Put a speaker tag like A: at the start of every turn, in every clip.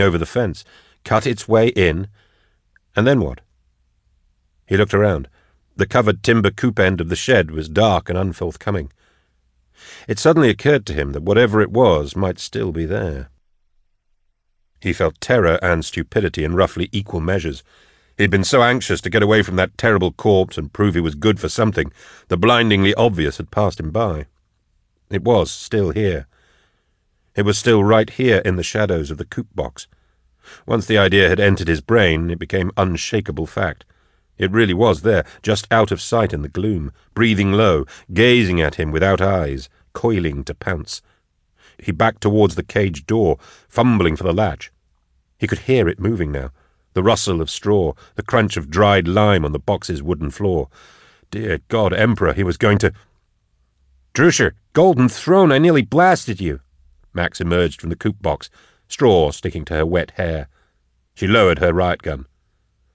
A: over the fence, cut its way in, and then what? He looked around. The covered timber coop end of the shed was dark and unforthcoming. It suddenly occurred to him that whatever it was might still be there. He felt terror and stupidity in roughly equal measures. He'd been so anxious to get away from that terrible corpse and prove he was good for something, the blindingly obvious had passed him by. It was still here. It was still right here in the shadows of the coop box. Once the idea had entered his brain, it became unshakable fact. It really was there, just out of sight in the gloom, breathing low, gazing at him without eyes, coiling to pounce. He backed towards the cage door, fumbling for the latch. He could hear it moving now, the rustle of straw, the crunch of dried lime on the box's wooden floor. Dear God, Emperor, he was going to... Drusher, Golden Throne, I nearly blasted you. Max emerged from the coop box, straw sticking to her wet hair. She lowered her riot gun.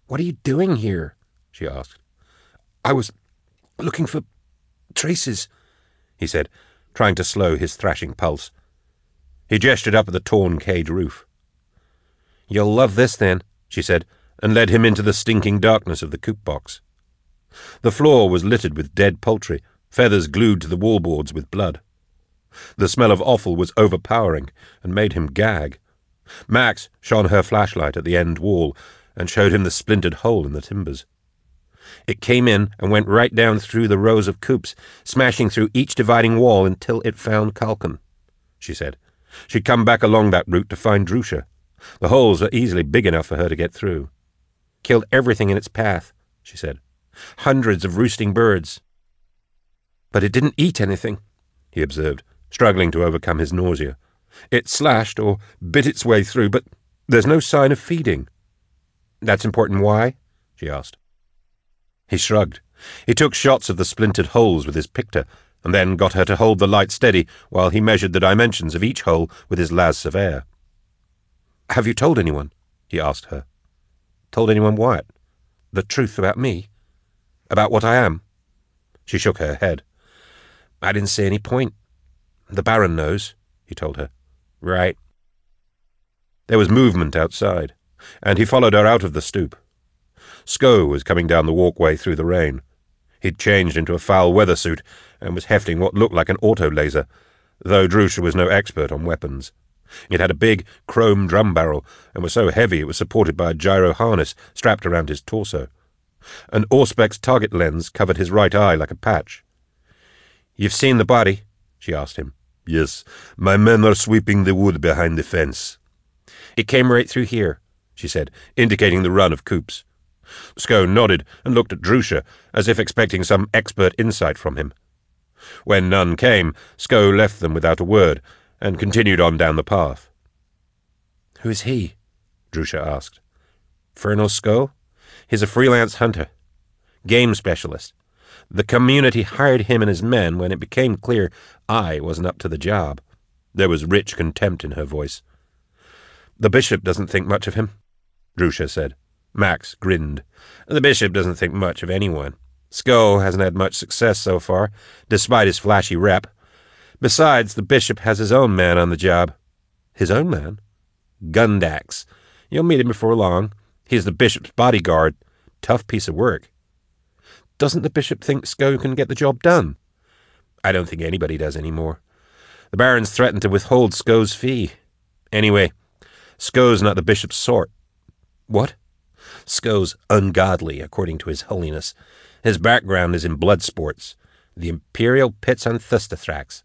B: What are you doing here? she asked.
A: I was looking for traces, he said, trying to slow his thrashing pulse. He gestured up at the torn cage roof.
B: You'll love this, then, she said, and led him into the stinking darkness of the coop box.
A: The floor was littered with dead poultry, feathers glued to the wallboards with blood. The smell of offal was overpowering and made him gag. Max shone her flashlight at the end wall and showed him the splintered hole in the timbers.
B: It came in and went right down through the rows of coops, smashing through each dividing wall until it found Kalkin, she said.
A: She'd come back along that route to find Drusha. The holes were easily big enough for her to get through.
B: Killed everything in its path, she said. Hundreds of roosting birds.
A: But it didn't eat anything, he observed, struggling to overcome his nausea. It slashed or bit its way through, but there's no sign of feeding.
B: That's important why? she asked.
A: He shrugged. He took shots of the splintered holes with his picter, and then got her to hold the light steady while he measured the dimensions of each hole with his las surveyor.
B: Have you told anyone? he asked her.
A: Told anyone what?
B: The truth about me? About what I am?
A: She shook her head.
B: I didn't see any point. The Baron knows, he told her.
A: Right. There was movement outside, and he followed her out of the stoop. Sko was coming down the walkway through the rain. He'd changed into a foul weather suit and was hefting what looked like an auto laser, though Drusha was no expert on weapons. It had a big chrome drum barrel and was so heavy it was supported by a gyro harness strapped around his torso. An Auspex target lens covered his right eye like a patch.
B: You've seen the body? she asked him.
C: Yes, my men are sweeping the wood behind the fence.
B: It came right through here, she said, indicating the run of coops.
A: Sko nodded and looked at Drusha, as if expecting some expert insight from him. When none came, Sko left them without a word, and continued on down the path.
B: Who is he? Drusha asked. Ferno Sko? He's a freelance hunter. Game specialist. The community hired him and his men when it became clear I wasn't up to the job.
A: There was rich contempt in her voice.
B: The bishop doesn't think much of him, Drusha said.
A: Max grinned.
B: The bishop doesn't think much of anyone. Sko hasn't had much success so far, despite his flashy rep. Besides, the bishop has his own man on the job.
A: His own man?
B: Gundax. You'll meet him before long. He's the bishop's bodyguard. Tough piece of work.
A: Doesn't the bishop think Sko can get the job done?
B: I don't think anybody does anymore. The baron's threatened to withhold Sko's fee. Anyway, Sko's not the bishop's sort.
A: What?
B: Sko's ungodly, according to His Holiness. His background is in blood sports, the imperial pits on Thusthathrax.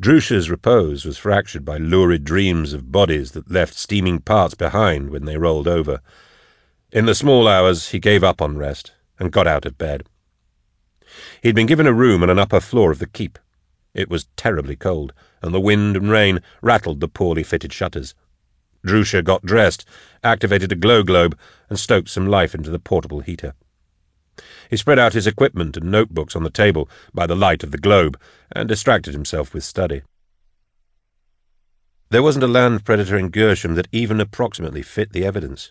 A: Drusha's repose was fractured by lurid dreams of bodies that left steaming parts behind when they rolled over. In the small hours, he gave up on rest and got out of bed. He'd been given a room on an upper floor of the keep. It was terribly cold, and the wind and rain rattled the poorly fitted shutters. Drusha got dressed, activated a glow globe, and stoked some life into the portable heater. He spread out his equipment and notebooks on the table by the light of the globe and distracted himself with study. There wasn't a land predator in Gershom that even approximately fit the evidence.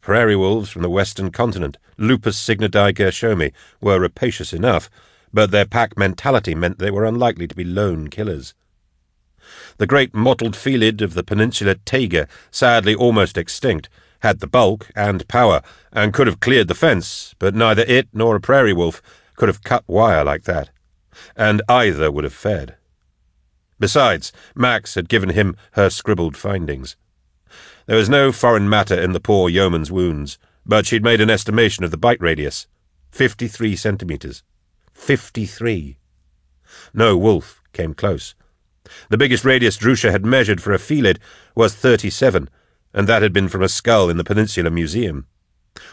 A: Prairie wolves from the western continent, Lupus cygnidae gershomi, were rapacious enough, but their pack mentality meant they were unlikely to be lone killers. The great mottled felid of the peninsula taiga, sadly almost extinct, had the bulk and power, and could have cleared the fence, but neither it nor a prairie wolf could have cut wire like that, and either would have fed. Besides, Max had given him her scribbled findings. There was no foreign matter in the poor yeoman's wounds, but she'd made an estimation of the bite radius. Fifty-three centimetres. Fifty-three. No wolf came close. The biggest radius Drusha had measured for a felid was thirty-seven, and that had been from a skull in the Peninsular Museum.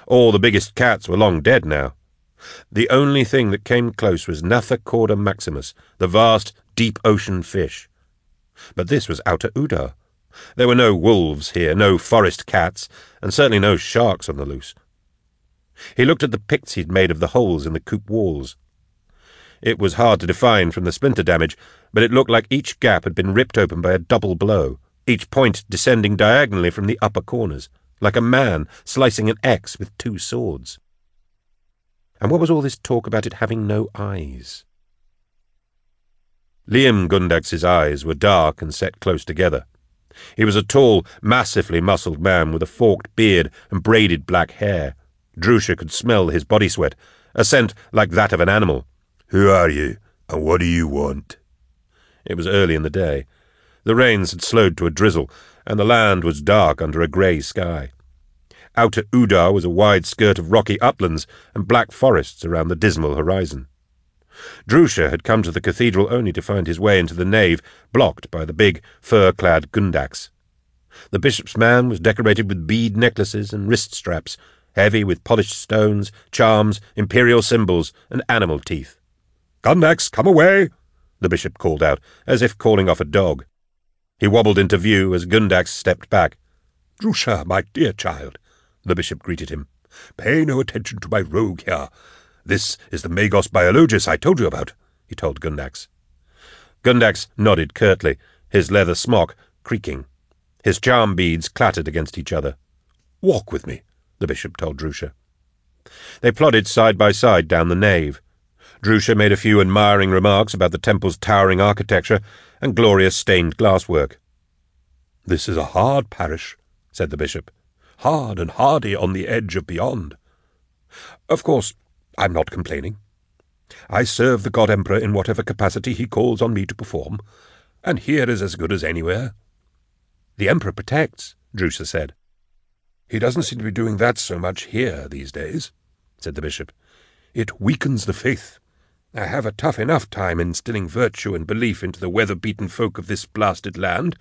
A: All the biggest cats were long dead now. The only thing that came close was Cauda maximus, the vast, deep ocean fish. But this was Outer Udar. There were no wolves here, no forest cats, and certainly no sharks on the loose. He looked at the picts he'd made of the holes in the coop walls. It was hard to define from the splinter damage, but it looked like each gap had been ripped open by a double blow each point descending diagonally from the upper corners, like a man slicing an X with two swords. And what was all this talk about it having no eyes? Liam Gundax's eyes were dark and set close together. He was a tall, massively muscled man with a forked beard and braided black hair. Drusha could smell his body sweat, a scent like that of an animal.
C: Who are you, and what do you want?
A: It was early in the day. The rains had slowed to a drizzle, and the land was dark under a grey sky. Outer Udar was a wide skirt of rocky uplands and black forests around the dismal horizon. Drusha had come to the cathedral only to find his way into the nave blocked by the big, fur-clad Gundax. The bishop's man was decorated with bead necklaces and wrist straps, heavy with polished stones, charms, imperial symbols, and animal teeth.
C: Gundax, come away!
A: the bishop called out, as if calling off a dog. He wobbled into view as Gundax stepped back.
C: Drusha, my dear child, the bishop greeted him. Pay no attention to my rogue here. This is the Magos Biologus I told you about, he told Gundax.
A: Gundax nodded curtly, his leather smock creaking. His charm beads clattered against each other.
C: Walk with me, the bishop told Drusha.
A: They plodded side by side down the nave. Drusha made a few admiring remarks about the temple's towering architecture and glorious stained glasswork.
C: This is a hard parish, said the bishop. Hard and hardy on the edge of beyond. Of course, I'm not complaining. I serve the God Emperor in whatever capacity he calls on me to perform, and here is as good as anywhere.
A: The Emperor protects, Drusha said.
C: He doesn't seem to be doing that so much here these days, said the bishop. It weakens the faith. I have a tough enough time instilling virtue and belief into the weather-beaten folk of this blasted land,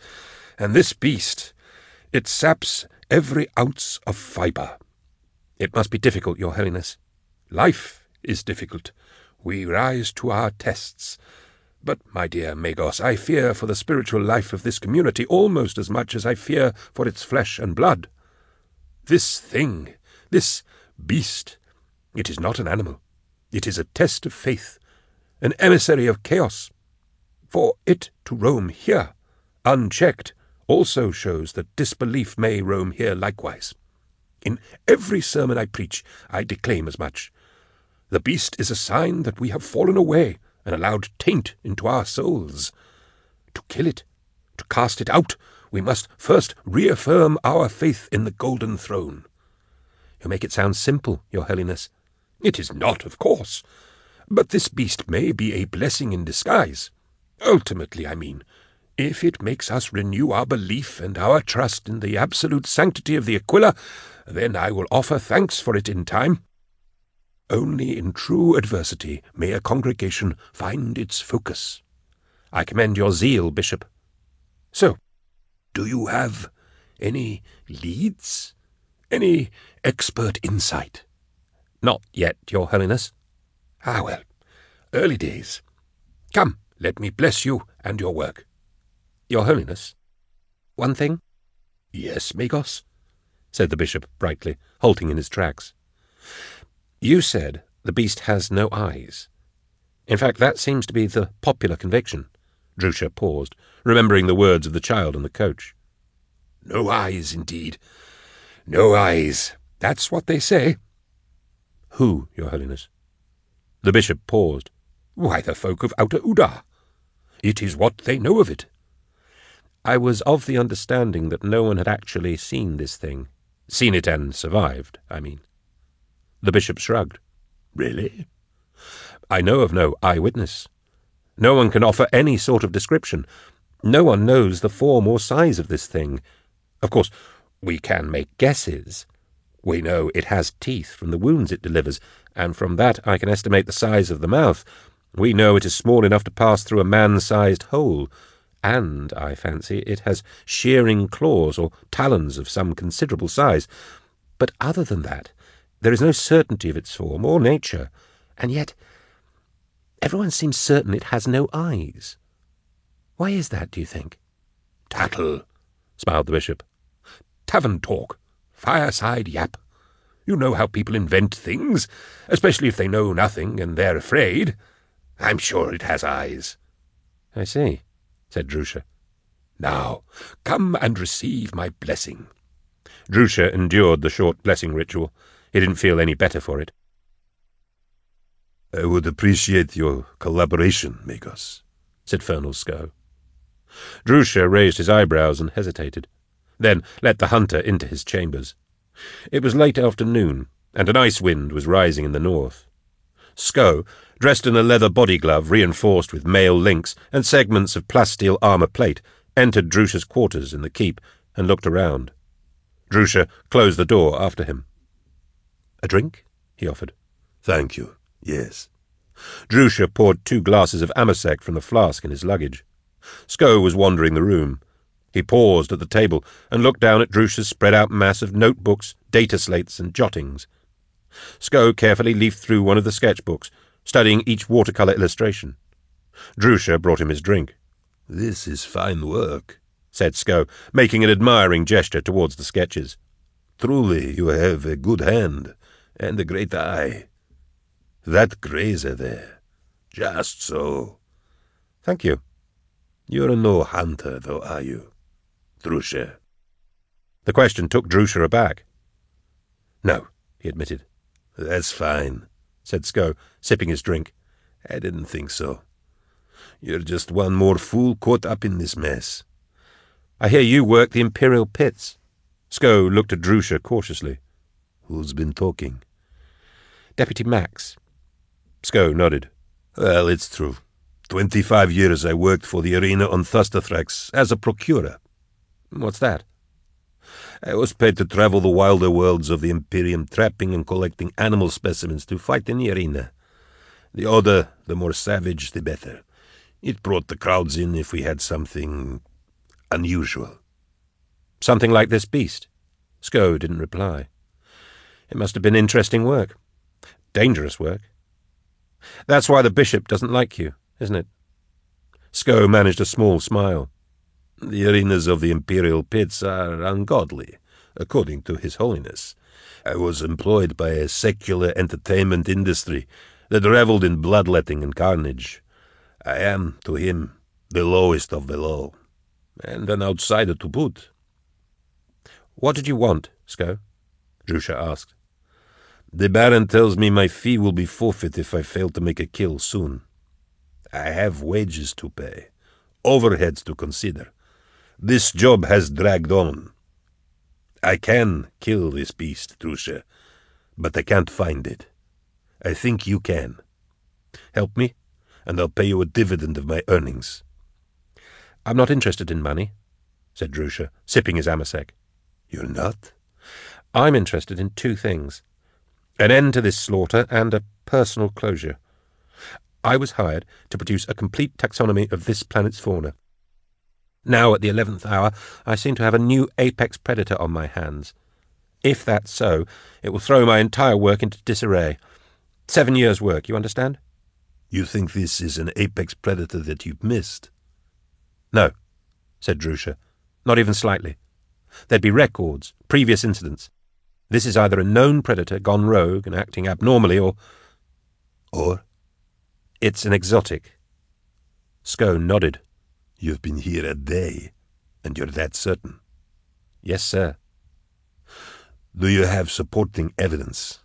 C: and this beast, it saps every ounce of fibre.
A: It must be difficult, Your Holiness.
C: Life is difficult. We rise to our tests. But, my dear Magos, I fear for the spiritual life of this community almost as much as I fear for its flesh and blood. This thing, this beast, it is not an animal. It is a test of faith, an emissary of chaos. For it to roam here, unchecked, also shows that disbelief may roam here likewise. In every sermon I preach, I declaim as much. The beast is a sign that we have fallen away and allowed taint into our souls. To kill it, to cast it out, we must first reaffirm our faith in the golden throne.
A: You make it sound simple, Your Holiness.
C: It is not, of course. But this beast may be a blessing in disguise. Ultimately, I mean, if it makes us renew our belief and our trust in the absolute sanctity of the Aquila, then I will offer thanks for it in time. Only in true adversity may a congregation find its focus.
A: I commend your zeal, Bishop.
C: So, do you have any leads? Any expert insight?
A: Not yet, Your Holiness.
C: Ah, well, early days. Come, let me bless you and your work.
A: Your Holiness, one thing?
C: Yes, Magos,
A: said the bishop brightly, halting in his tracks. You said the beast has no eyes. In fact, that seems to be the popular conviction. Drusha paused, remembering the words of the child in the coach.
C: No eyes, indeed. No eyes. That's what they say.
A: Who, Your Holiness? The bishop paused.
C: Why, the folk of Outer Udar. It is what they know of it.
B: I was of the understanding that no one had actually seen this thing. Seen it and survived, I mean. The bishop shrugged.
C: Really?
B: I know of no eyewitness. No one can offer any sort of description. No one knows the form or size of this thing. Of course, we can make guesses. We know it has teeth from the wounds it delivers, and from that I can estimate the size of the mouth. We know it is small enough to pass through a man-sized hole, and, I fancy, it has shearing claws or talons of some considerable size. But other than that, there is no certainty of its form or nature, and yet everyone seems certain it has no eyes. Why is that, do you think?
C: Tattle,
B: smiled the bishop.
C: Tavern talk, fireside yap. You know how people invent things, especially if they know nothing and they're afraid. I'm sure it has eyes.
B: I see, said Drusha.
C: Now, come and receive my blessing.
B: Drusha endured the short blessing ritual. He didn't feel any better for it.
C: I would appreciate your collaboration, Magos,
B: said Fernal Sko. Drusha raised his eyebrows and hesitated, then let the hunter into his chambers. It was late afternoon, and an ice wind was rising in the north. Sko, dressed in a leather body glove reinforced with mail links and segments of plasteel armour plate, entered Drusha's quarters in the keep and looked around. Drusha closed the door after him. A drink? he offered.
C: Thank you. Yes.
B: Drusha poured two glasses of Amasec from the flask in his luggage. Sko was wandering the room. He paused at the table and looked down at Drusha's spread-out mass of notebooks, data slates, and jottings. Sko carefully leafed through one of the sketchbooks, studying each watercolour illustration. Drusha brought him his drink.
C: This is fine work,
B: said Sko, making an admiring gesture towards the sketches.
C: Truly, you have a good hand and a great eye. That grazer there, just so.
B: Thank you.
C: You're no hunter, though, are you, Drusha?
B: The question took Drusha aback. No, he admitted.
C: That's fine, said Sko, sipping his drink. I didn't think so. You're just one more fool caught up in this mess.
B: I hear you work the Imperial pits. Sko looked at Drusha cautiously.
C: Who's been talking?
B: Deputy Max. Skow nodded.
C: Well, it's true. Twenty-five years I worked for the arena on Thusterthrax as a procurer.
B: What's that?
C: I was paid to travel the wilder worlds of the Imperium, trapping and collecting animal specimens to fight in the arena. The odder, the more savage, the better. It brought the crowds in if we had something unusual.
B: Something like this beast? Skow didn't reply. It must have been interesting work. Dangerous work. That's why the bishop doesn't like you, isn't it? Skow managed a small smile.
C: The arenas of the imperial pits are ungodly, according to His Holiness. I was employed by a secular entertainment industry that revelled in bloodletting and carnage. I am, to him, the lowest of the low, and an outsider to boot.
B: What did you want, Skow? Drusha asked.
C: The Baron tells me my fee will be forfeit if I fail to make a kill soon. I have wages to pay, overheads to consider. This job has dragged on. I can kill this beast, Drusha, but I can't find it. I think you can. Help me, and I'll pay you a dividend of my earnings.
B: I'm not interested in money, said Drusha, sipping his amasec.
C: You're not?
B: I'm interested in two things. An end to this slaughter and a personal closure. I was hired to produce a complete taxonomy of this planet's fauna. Now, at the eleventh hour, I seem to have a new apex predator on my hands. If that's so, it will throw my entire work into disarray. Seven years' work, you understand?
C: You think this is an apex predator that you've missed?
B: No, said Drusha. Not even slightly. There'd be records, previous incidents. This is either a known predator gone rogue and acting abnormally, or...
C: Or?
B: It's an exotic. Sko nodded.
C: You've been here a day, and you're that certain?
B: Yes, sir.
C: Do you have supporting evidence?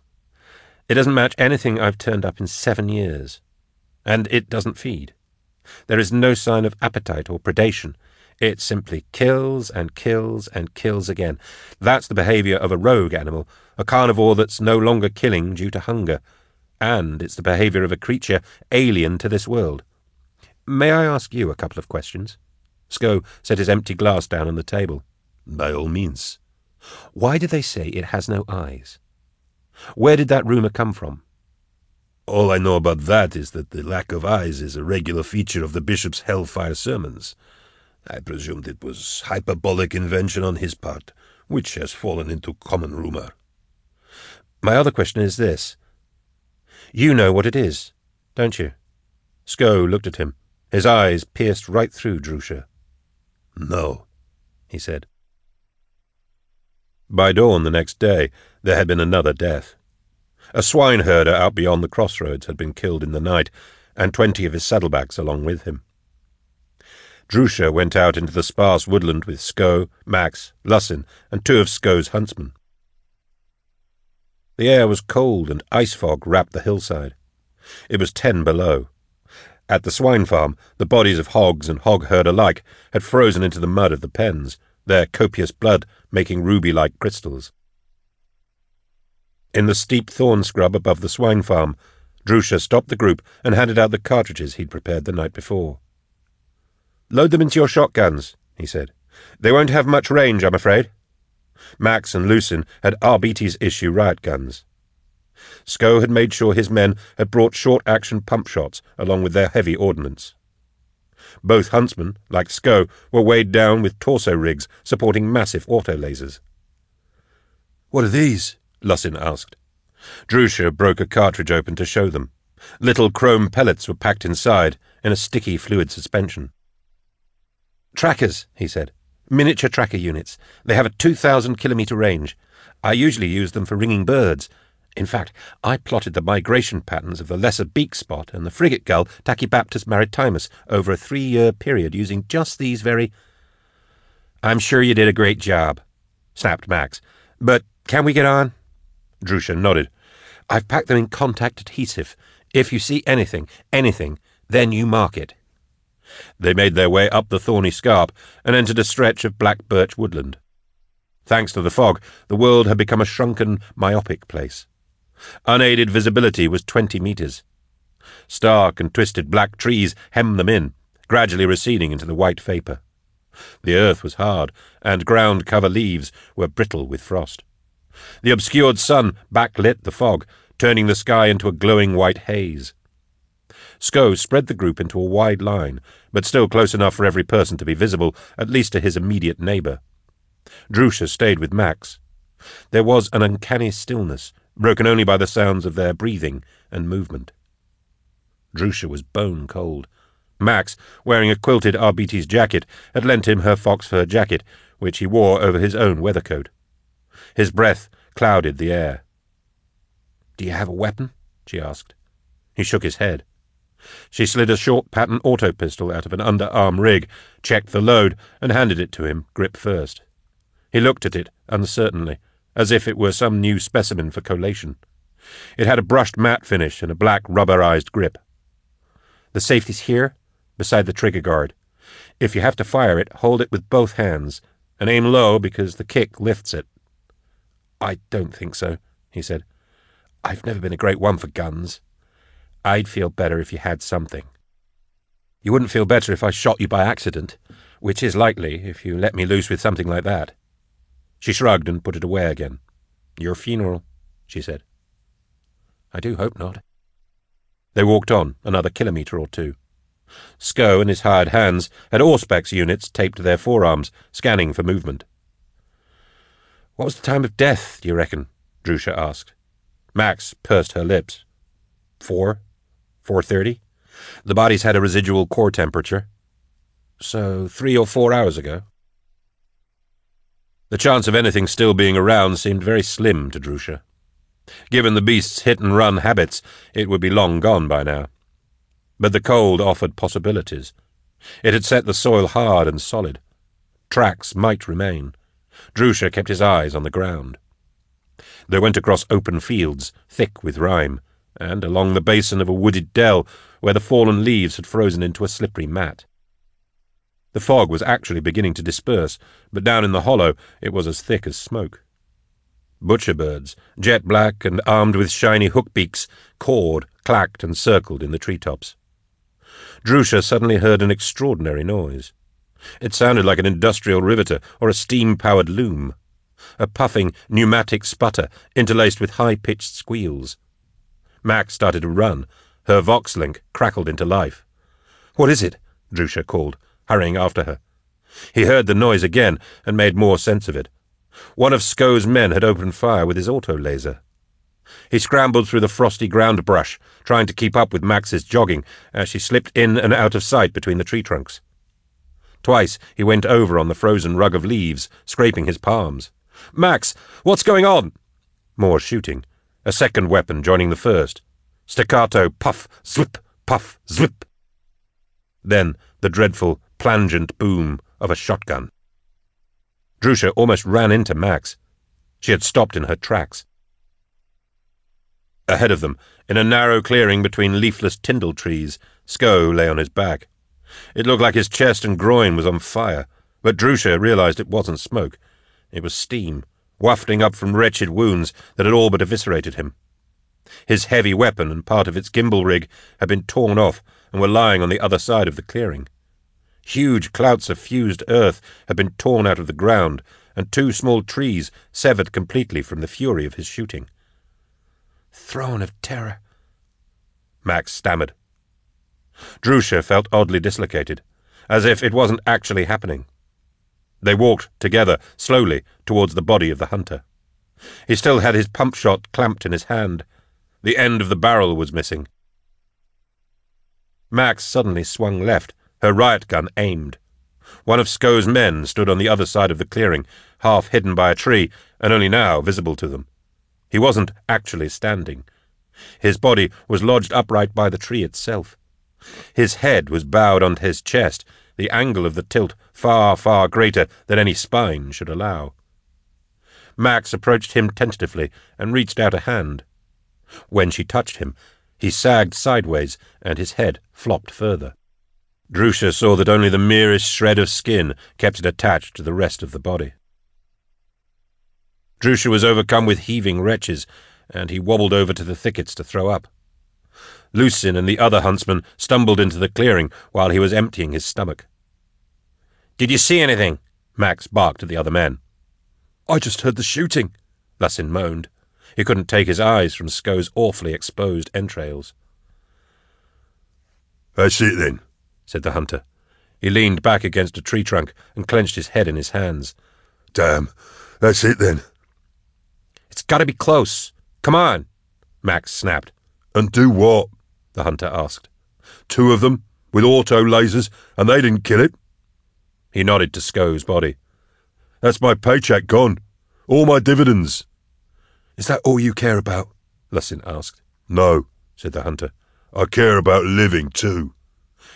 B: It doesn't match anything I've turned up in seven years. And it doesn't feed. There is no sign of appetite or predation. It simply kills and kills and kills again. That's the behavior of a rogue animal, a carnivore that's no longer killing due to hunger. And it's the behavior of a creature alien to this world. May I ask you a couple of questions? Sko set his empty glass down on the table.
A: By all means.
B: Why do they say it has no eyes? Where did that rumour come from?
A: All I know about that is that the lack of eyes is a regular feature of the bishop's hellfire sermons. I presumed it was hyperbolic invention on his part, which has fallen into common rumour.
B: My other question is this. You know what it is, don't you? Sko looked at him. His eyes pierced right through Drusha.
A: No,
B: he said. By dawn the next day, there had been another death. A swineherder out beyond the crossroads had been killed in the night, and twenty of his saddlebags along with him. Drusha went out into the sparse woodland with Sko, Max, Lussin, and two of Sko's huntsmen. The air was cold, and ice fog wrapped the hillside. It was ten below. At the swine farm, the bodies of hogs and hog herd alike had frozen into the mud of the pens, their copious blood making ruby-like crystals. In the steep thorn scrub above the swine farm, Drusha stopped the group and handed out the cartridges he'd prepared the night before. Load them into your shotguns, he said. They won't have much range, I'm afraid. Max and Lucin had RBT's issue riot guns. Sko had made sure his men had brought short-action pump shots along with their heavy ordnance. Both huntsmen, like Sko, were weighed down with torso rigs supporting massive auto lasers.
A: What are these? Lussin asked.
B: Drusha broke a cartridge open to show them. Little chrome pellets were packed inside in a sticky fluid suspension. Trackers, he said. Miniature tracker units. They have a 2,000 kilometre range. I usually use them for ringing birds. In fact, I plotted the migration patterns of the lesser beak spot and the frigate gull Tachybaptus maritimus over a three-year period using just these very... I'm sure you did a great job, snapped Max. But can we get on? Drusha nodded. I've packed them in contact adhesive. If you see anything, anything, then you mark it. They made their way up the thorny scarp and entered a stretch of black birch woodland. Thanks to the fog, the world had become a shrunken, myopic place. Unaided visibility was twenty metres. Stark and twisted black trees hemmed them in, gradually receding into the white vapour. The earth was hard, and ground cover leaves were brittle with frost. The obscured sun backlit the fog, turning the sky into a glowing white haze. Sko spread the group into a wide line, but still close enough for every person to be visible, at least to his immediate neighbour. Drusha stayed with Max. There was an uncanny stillness, broken only by the sounds of their breathing and movement. Drusha was bone cold. Max, wearing a quilted RBT's jacket, had lent him her fox fur jacket, which he wore over his own weather coat. His breath clouded the air. Do you have a weapon? she asked. He shook his head. She slid a short pattern auto pistol out of an underarm rig, checked the load, and handed it to him, grip first. He looked at it uncertainly, as if it were some new specimen for collation. It had a brushed matte finish and a black rubberized grip. The safety's here, beside the trigger guard. If you have to fire it, hold it with both hands, and aim low because the kick lifts it. I don't think so, he said. I've never been a great one for guns. I'd feel better if you had something. You wouldn't feel better if I shot you by accident, which is likely if you let me loose with something like that. She shrugged and put it away again. Your funeral, she said. I do hope not. They walked on another kilometre or two. Sko and his hired hands had Auspex units taped to their forearms, scanning for movement. What was the time of death, do you reckon? Drusha asked. Max pursed her lips. Four, 4.30. The bodies had a residual core temperature. So three or four hours ago. The chance of anything still being around seemed very slim to Drusha. Given the beast's hit-and-run habits, it would be long gone by now. But the cold offered possibilities. It had set the soil hard and solid. Tracks might remain. Drusha kept his eyes on the ground. They went across open fields, thick with rime, and along the basin of a wooded dell where the fallen leaves had frozen into a slippery mat.
A: The fog was actually beginning to disperse, but down in the hollow it was as thick as smoke. Butcher birds, jet black and armed with shiny hook beaks, cawed, clacked, and circled in the tree tops. Drusha suddenly heard an extraordinary noise. It sounded like an industrial riveter or a steam-powered loom. A puffing, pneumatic sputter interlaced with high-pitched squeals. Max started to run. Her Vox-link crackled into life. What is it? Drusha called, hurrying after her. He heard the noise again and made more sense of it. One of Sko's men had opened fire with his auto laser. He scrambled through the frosty ground brush, trying to keep up with Max's jogging as she slipped in and out of sight between the tree trunks. Twice he went over on the frozen rug of leaves, scraping his palms. Max, what's going on? More shooting. A second weapon joining the first. Staccato puff, zwip, puff, zwip. Then the dreadful, plangent boom of a shotgun. Drusha almost ran into Max. She had stopped in her tracks. Ahead of them, in a narrow clearing between leafless tyndall trees, Sko lay on his back. It looked like his chest and groin was on fire, but Drusha realized it wasn't smoke. It was steam, wafting up from wretched wounds that had all but eviscerated him. His heavy weapon and part of its gimbal rig had been torn off and were lying on the other side of the clearing. Huge clouts of fused earth had been torn out of the ground, and two small trees severed completely from the fury of his shooting. Throne of terror, Max stammered. Drusha felt oddly dislocated, as if it wasn't actually happening. They walked together, slowly, towards the body of the hunter. He still had his pump shot clamped in his hand. The end of the barrel was missing. Max suddenly swung left, her riot gun aimed. One of Sko's men stood on the other side of the clearing, half hidden by a tree, and only now visible to them. He wasn't actually standing. His body was lodged upright by the tree itself. His head was bowed onto his chest, the angle of the tilt far, far greater than any spine should allow. Max approached him tentatively and reached out a hand. When she touched him, he sagged sideways and his head flopped further. Drusha saw that only the merest shred of skin kept it attached to the rest of the body. Drusha was overcome with heaving retches, and he wobbled over to the thickets to throw up. Lucin and the other huntsman stumbled into the clearing while he was emptying his stomach. Did you see anything? Max barked at the other men.
C: I just heard the shooting,
A: Lucin moaned. He couldn't take his eyes from Sko's awfully exposed entrails.
C: That's it then,
A: said the hunter. He leaned back against a tree trunk and clenched his head in his hands.
C: Damn, that's it then.
A: It's got to be close. Come on, Max snapped.
C: And do what?
A: The hunter asked.
C: Two of them, with auto lasers, and they didn't kill it?
A: He nodded to Sko's body.
C: That's my paycheck gone. All my dividends. Is that all you care about?
A: Lucin asked.
C: No, said the hunter. I care about living, too.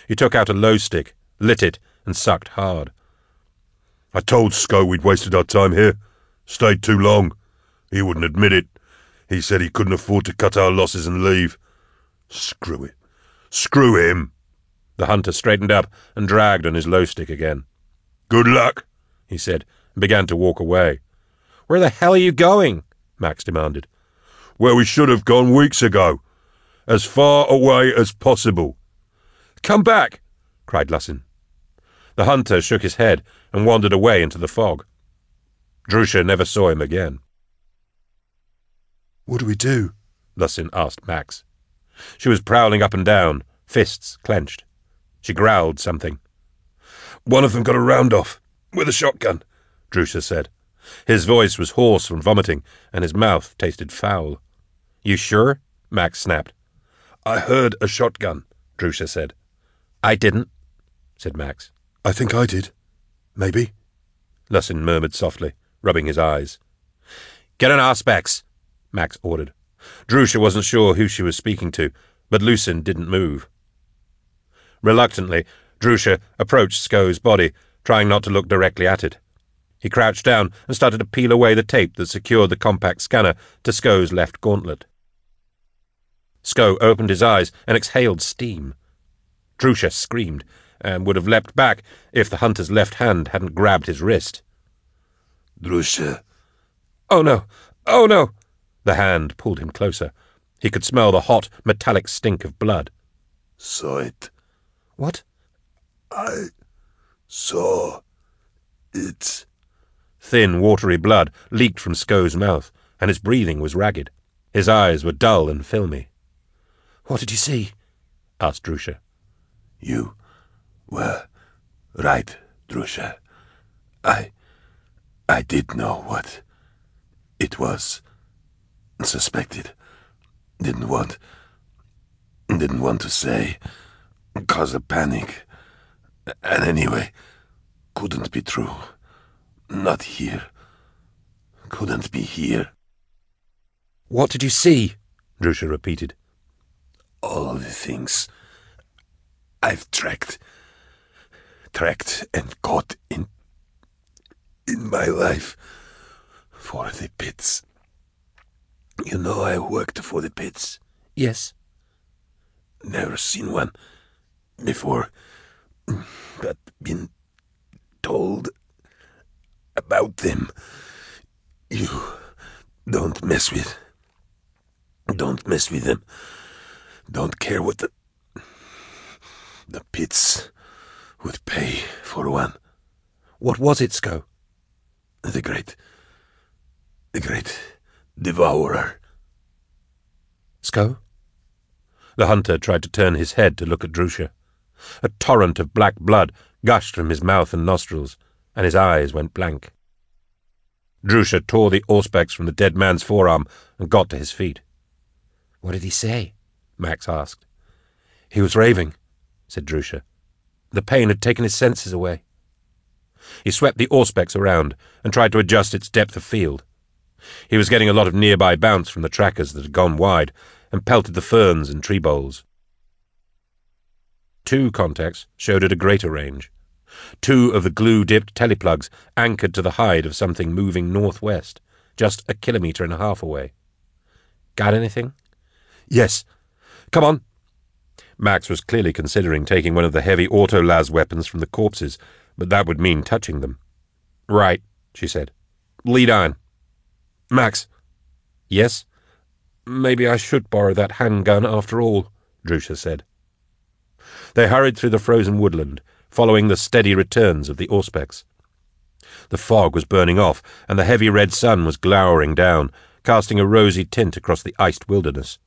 A: He took out a lho stick, lit it, and sucked hard.
C: I told Sko we'd wasted our time here. Stayed too long. He wouldn't admit it. He said he couldn't afford to cut our losses and leave. Screw it. Screw him.
A: The hunter straightened up and dragged on his lho stick again.
C: Good luck,
A: he said, and began to walk away. Where the hell are you going? Max demanded.
C: Where we should have gone weeks ago. As far away as possible.
A: Come back, cried Lucin. The hunter shook his head and wandered away into the fog. Drusha never saw him again.
C: What do we do?
A: Lucin asked Max. She was prowling up and down, fists clenched. She growled something.
C: One of them got a round off, with a shotgun, Drusha said.
A: His voice was hoarse from vomiting, and his mouth tasted foul. You sure? Max snapped.
C: I heard a shotgun, Drusha said.
A: I didn't, said Max.
C: I think I did. Maybe.
A: Lucin murmured softly, rubbing his eyes. Get an Auspex, Max ordered. Drusha wasn't sure who she was speaking to, but Lucin didn't move. Reluctantly, Drusha approached Sko's body, trying not to look directly at it. He crouched down and started to peel away the tape that secured the compact scanner to Sko's left gauntlet. Sko opened his eyes and exhaled steam. Drusha screamed,
B: and would have leapt back if the hunter's left hand hadn't grabbed his wrist.
C: Drusha.
B: Oh no! Oh no! The hand pulled him closer. He could smell the hot, metallic stink of blood.
C: Saw it.
B: What?
C: I saw it.
B: Thin, watery blood leaked from Sko's mouth, and his breathing was ragged. His eyes were dull and filmy. What did you see? asked Drusha.
C: You were right, Drusha. I. I did know what it was. Suspected. Didn't want. Didn't want to say. Cause a panic. And anyway, couldn't be true. Not here. Couldn't be here.
B: What did you see? Drusha repeated.
C: All the things I've tracked, tracked and caught in in my life for the pits. You know I worked for the pits.
B: Yes.
C: Never seen one before, but been told about them. You don't mess with. Don't mess with them. Don't care what the the pits would pay for one.
B: What was it, Sko?
C: The great, the great devourer.
B: Sko? The hunter tried to turn his head to look at Drusha. A torrent of black blood gushed from his mouth and nostrils, and his eyes went blank. Drusha tore the auspex from the dead man's forearm and got to his feet. What did he say? Max asked. He was raving, said Drusha. The pain had taken his senses away. He swept the auspex around and tried to adjust its depth of field. He was getting a lot of nearby bounce from the trackers that had gone wide and pelted the ferns and tree boles. Two contacts showed at a greater range. Two of the glue-dipped teleplugs anchored to the hide of something moving northwest, just a kilometre and a half away. Got anything? Yes. Come on. Max was clearly considering taking one of the heavy auto-las weapons from the corpses, but that would mean touching them. Right, she said. Lead on. Max. Yes? Maybe I should borrow that handgun after all, Drusha said. They hurried through the frozen woodland, following the steady returns of the auspex. The fog was burning off, and the heavy red sun was glowering down, casting a rosy tint across the iced wilderness.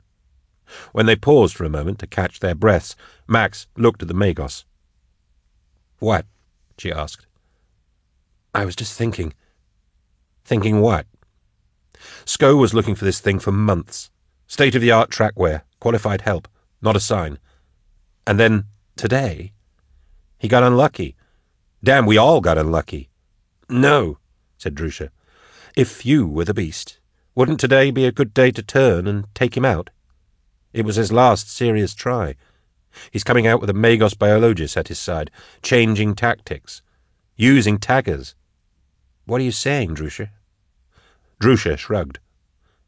B: When they paused for a moment to catch their breaths, Max looked at the Magos. What? she asked. I was just thinking. Thinking what? Sko was looking for this thing for months. State of the art trackware, qualified help, not a sign. And then, today, he got unlucky. Damn, we all got unlucky. No, said Drusha. If you were the beast, wouldn't today be a good day to turn and take him out? It was his last serious try. He's coming out with a Magos biologist at his side, changing tactics, using taggers. What are you saying, Drusha? Drusha shrugged.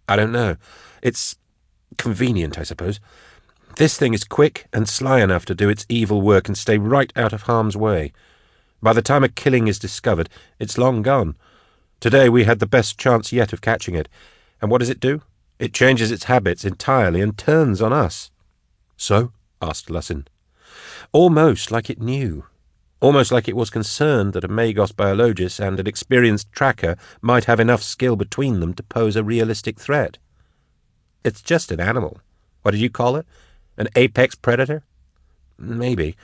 B: I don't know. It's convenient, I suppose. This thing is quick and sly enough to do its evil work and stay right out of harm's way. By the time a killing is discovered, it's long gone. Today we had the best chance yet of catching it. And what does it do? It changes its habits entirely and turns on us. So? asked Lussin. Almost like it knew. Almost like it was concerned that a Magos biologist and an experienced tracker might have enough skill between them to pose a realistic threat. It's just an animal. What did you call it? An apex predator? Maybe.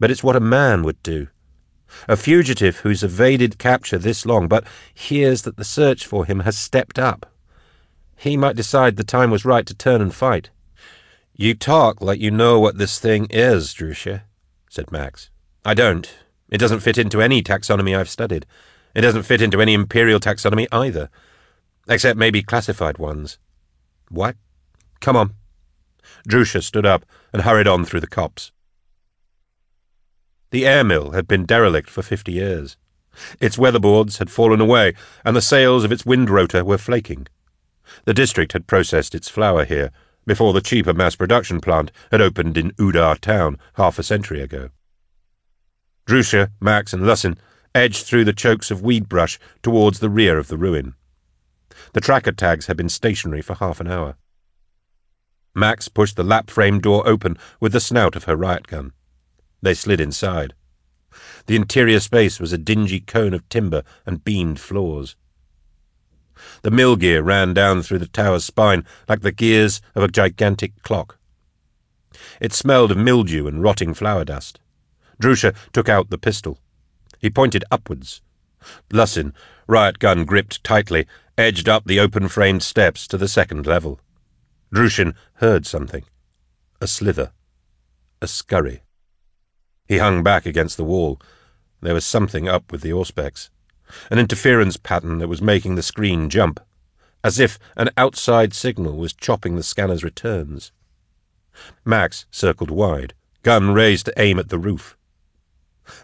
B: But it's what a man would do. A fugitive who's evaded capture this long, but hears that the search for him has stepped up. He might decide the time was right to turn and fight. You talk like you know what this thing is, Drusha, said Max. I don't. It doesn't fit into any taxonomy I've studied. It doesn't fit into any imperial taxonomy either. Except maybe classified ones. What? Come on. Drusha stood up and hurried on through the copse. The air mill had been derelict for fifty years. Its weatherboards had fallen away, and the sails of its wind rotor were flaking. The district had processed its flour here, before the cheaper mass production plant had opened in Udar town half a century ago.
A: Drusha, Max, and Lussin edged through the chokes of weed brush towards the rear of the ruin. The tracker tags had been stationary for half an hour. Max pushed the lap frame door open with the snout of her riot gun. They slid inside. The interior space was a dingy cone of timber and beamed floors. The mill gear ran down through the tower's spine like the gears of a gigantic clock. It smelled of mildew and rotting flour dust. Drusha took out the pistol. He pointed upwards. Lussin, riot gun gripped tightly, edged up the open-framed steps to the second level. Drushin heard something. A slither. A scurry. He hung back against the wall. There was something up with the Auspex. An interference pattern that was making the screen jump, as if an outside signal was chopping the scanner's returns. Max circled wide, gun raised to aim at the roof.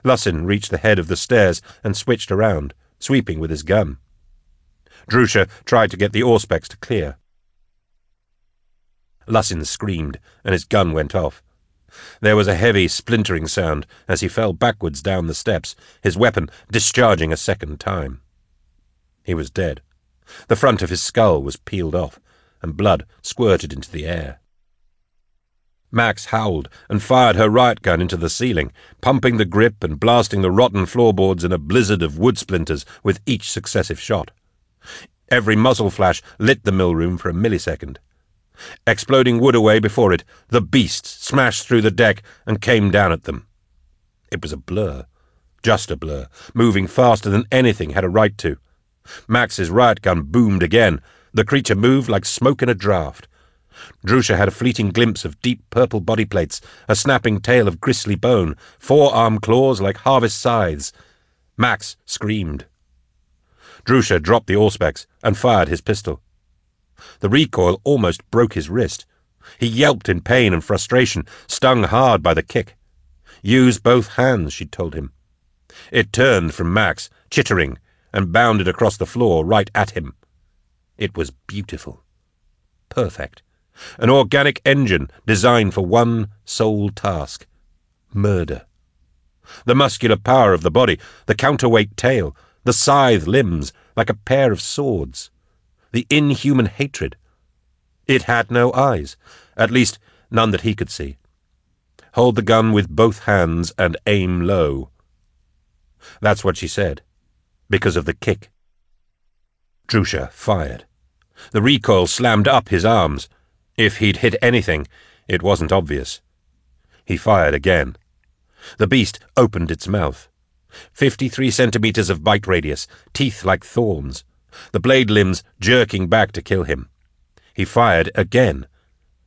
A: Lussin reached the head of the stairs and switched around, sweeping with his gun. Drusha tried to get the Auspex to clear. Lussin screamed, and his gun went off. There was a heavy, splintering sound as he fell backwards down the steps, his weapon discharging a second time. He was dead. The front of his skull was peeled off, and blood squirted into the air. Max howled and fired her riot gun into the ceiling, pumping the grip and blasting the rotten floorboards in a blizzard of wood splinters with each successive shot. Every muzzle flash lit the mill room for a millisecond. Exploding wood away before it, the beast smashed through the deck and came down at them. It was a blur. Just a blur, moving faster than anything had a right to. Max's riot gun boomed again. The creature moved like smoke in a draught. Drusha had a fleeting glimpse of deep purple body plates, a snapping tail of gristly bone, forearm claws like harvest scythes. Max screamed. Drusha dropped the Auspex and fired his pistol. The recoil almost broke his wrist. He yelped in pain and frustration, stung hard by the kick. Use both hands, she'd told him. It turned from Max, chittering, and bounded across the floor right at him. It was beautiful. Perfect. An organic engine designed for one sole task murder. The muscular power of the body, the counterweight tail, the scythe limbs, like a pair of swords the inhuman hatred. It had no eyes, at least none that he could see. Hold the gun with both hands and aim low. That's what she said, because of the kick. Drusha fired. The recoil slammed up his arms. If he'd hit anything, it wasn't obvious. He fired again. The beast opened its mouth. Fifty-three centimeters of bite radius, teeth like thorns the blade limbs jerking back to kill him. He fired again.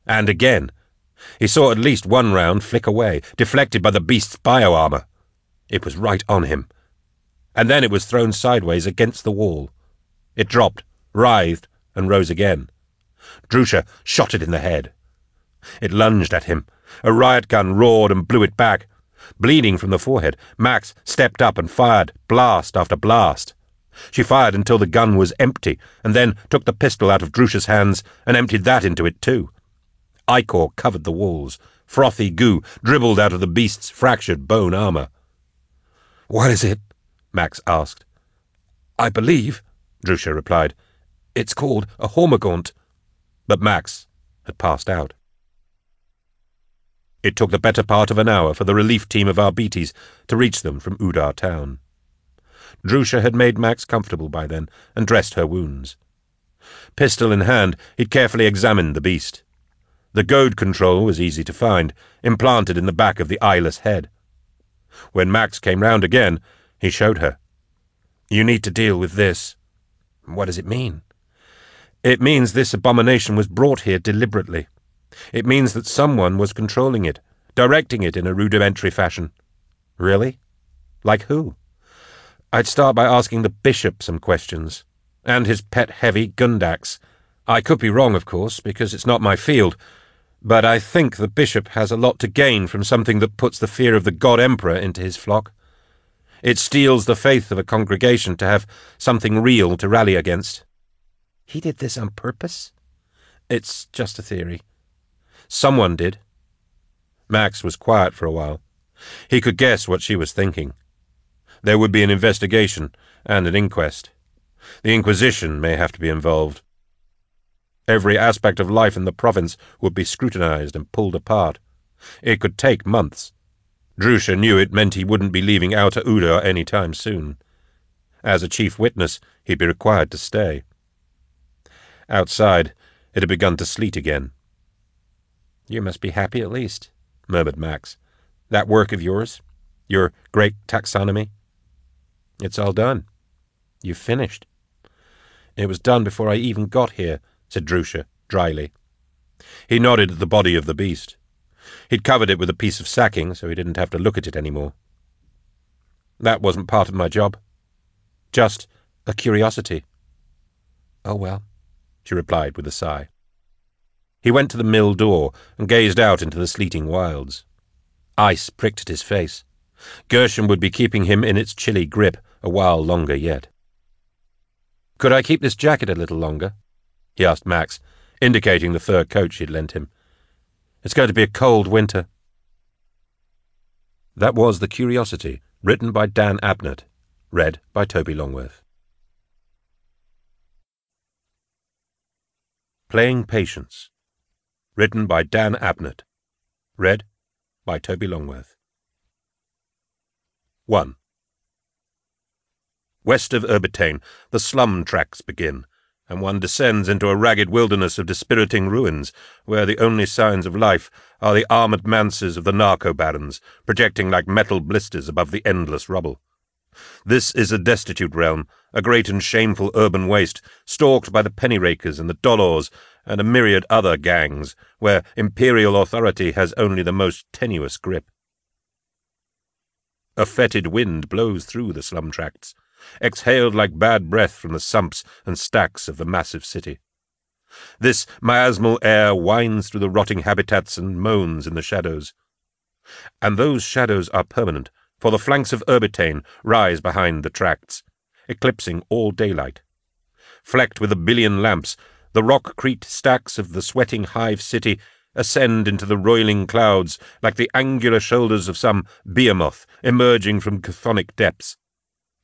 A: And again. He saw at least one round flick away, deflected by the beast's bioarmor. It was right on him. And then it was thrown sideways against the wall. It dropped, writhed, and rose again. Drusha shot it in the head. It lunged at him. A riot gun roared and blew it back. Bleeding from the forehead, Max stepped up and fired blast after blast. She fired until the gun was empty, and then took the pistol out of Drusha's hands and emptied that into it too. Ichor covered the walls. Frothy goo dribbled out of the beast's fractured bone armor.
B: What is it? Max asked.
A: I believe, Drusha replied, it's called a hormagaunt. But Max had passed out. It took the better part of an hour for the relief team of Arbites to reach them from Udar town. Drusha had made Max comfortable by then and dressed her wounds. Pistol in hand, he'd carefully examined the beast. The goad control was easy to find, implanted in the back of the eyeless head. When Max came round again, he showed her. You need to deal with this.
B: What does it mean?
A: It means this abomination was brought here deliberately. It means that someone was controlling it, directing it in a rudimentary fashion.
B: Really? Like who?
A: I'd start by asking the bishop some questions, and his pet heavy Gundax. I could be wrong, of course, because it's not my field, but I think the bishop has a lot to gain from something that puts the fear of the god emperor into his flock. It steals the faith of a congregation to have something real to rally against.
B: He did this on purpose?
A: It's just a theory. Someone did. Max was quiet for a while. He could guess what she was thinking. There would be an investigation and an inquest. The Inquisition may have to be involved. Every aspect of life in the province would be scrutinized and pulled apart. It could take months. Drusha knew it meant he wouldn't be leaving Outer Udar any time soon. As a chief witness, he'd be required to stay. Outside, it had begun to sleet again. You must be happy at least, murmured Max. That work of yours, your great taxonomy, it's all done. You've finished. It was done before I even got here, said Drusha, dryly. He nodded at the body of the beast. He'd covered it with a piece of sacking, so he didn't have to look at it any more. That wasn't part of my job. Just a curiosity. Oh well, she replied with a sigh. He went to the mill door and gazed out into the sleeting wilds. Ice pricked at his face. Gershom would be keeping him in its chilly grip a while longer yet. Could I keep this jacket a little longer? he asked Max, indicating the fur coat she'd lent him. It's going to be a cold winter. That was The Curiosity, written by Dan Abnett, read by Toby Longworth. Playing Patience, written by Dan Abnett, read by Toby Longworth. 1. West of Urbitane, the slum tracks begin, and one descends into a ragged wilderness of dispiriting ruins, where the only signs of life are the armoured manses of the narco barons, projecting like metal blisters above the endless rubble. This is a destitute realm, a great and shameful urban waste, stalked by the penny rakers and the dollars and a myriad other gangs, where imperial authority has only the most tenuous grip. A fetid wind blows through the slum tracts, exhaled like bad breath from the sumps and stacks of the massive city. This miasmal air winds through the rotting habitats and moans in the shadows. And those shadows are permanent, for the flanks of Urbitane rise behind the tracts, eclipsing all daylight. Flecked with a billion lamps, the rock-crete stacks of the sweating hive city ascend into the roiling clouds like the angular shoulders of some behemoth emerging from chthonic depths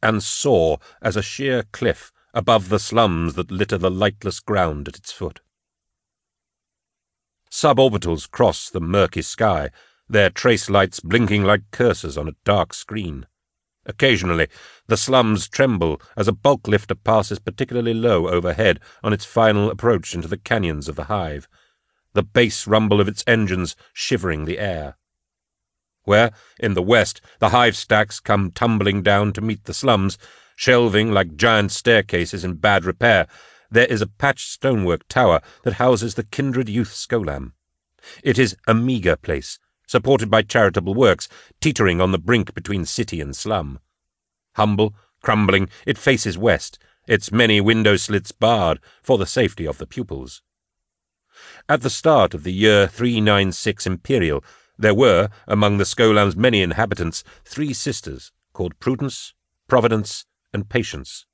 A: and soar as a sheer cliff above the slums that litter the lightless ground at its foot. Suborbitals cross the murky sky, their trace lights blinking like cursors on a dark screen. Occasionally, the slums tremble as a bulk lifter passes particularly low overhead on its final approach into the canyons of the hive, the bass rumble of its engines shivering the air where, in the west, the hive stacks come tumbling down to meet the slums, shelving like giant staircases in bad repair, there is a patched stonework tower that houses the Kindred Youth Skolam. It is a meagre place, supported by charitable works, teetering on the brink between city and slum. Humble, crumbling, it faces west, its many window slits barred for the safety of the pupils. At the start of the year 396 Imperial, there were, among the Skolam's many inhabitants, three sisters called Prudence, Providence, and Patience.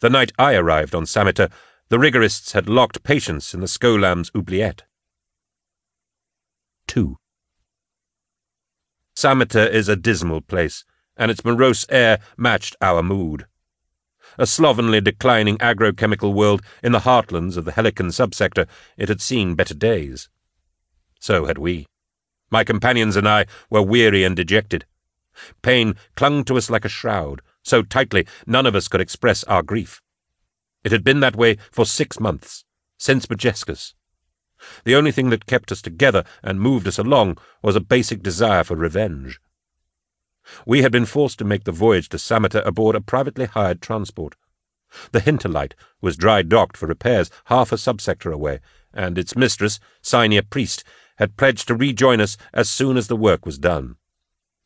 A: The night I arrived on Sameter, the rigorists had locked Patience in the Skolam's oubliette. 2. Sameter is a dismal place, and its morose air matched our mood. A slovenly declining agrochemical world in the heartlands of the Helican subsector, it had seen better days. So had we. My companions and I were weary and dejected. Pain clung to us like a shroud, so tightly none of us could express our grief. It had been that way for six months, since Majescus. The only thing that kept us together and moved us along was a basic desire for revenge. We had been forced to make the voyage to Sameter aboard a privately hired transport. The Hinterlight was dry docked for repairs half a subsector away, and its mistress, Cynia Priest, had pledged to rejoin us as soon as the work was done.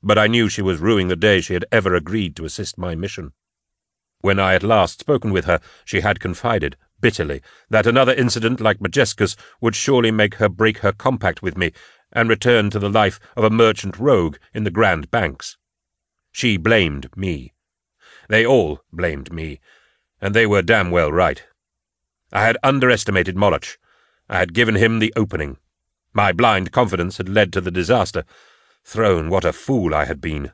A: But I knew she was ruining the day she had ever agreed to assist my mission. When I at last spoken with her, she had confided, bitterly, that another incident like Majescus would surely make her break her compact with me and return to the life of a merchant rogue in the Grand Banks. She blamed me. They all blamed me, and they were damn well right. I had underestimated Molotch. I had given him the opening. My blind confidence had led to the disaster.
B: Throne, what a fool I had been.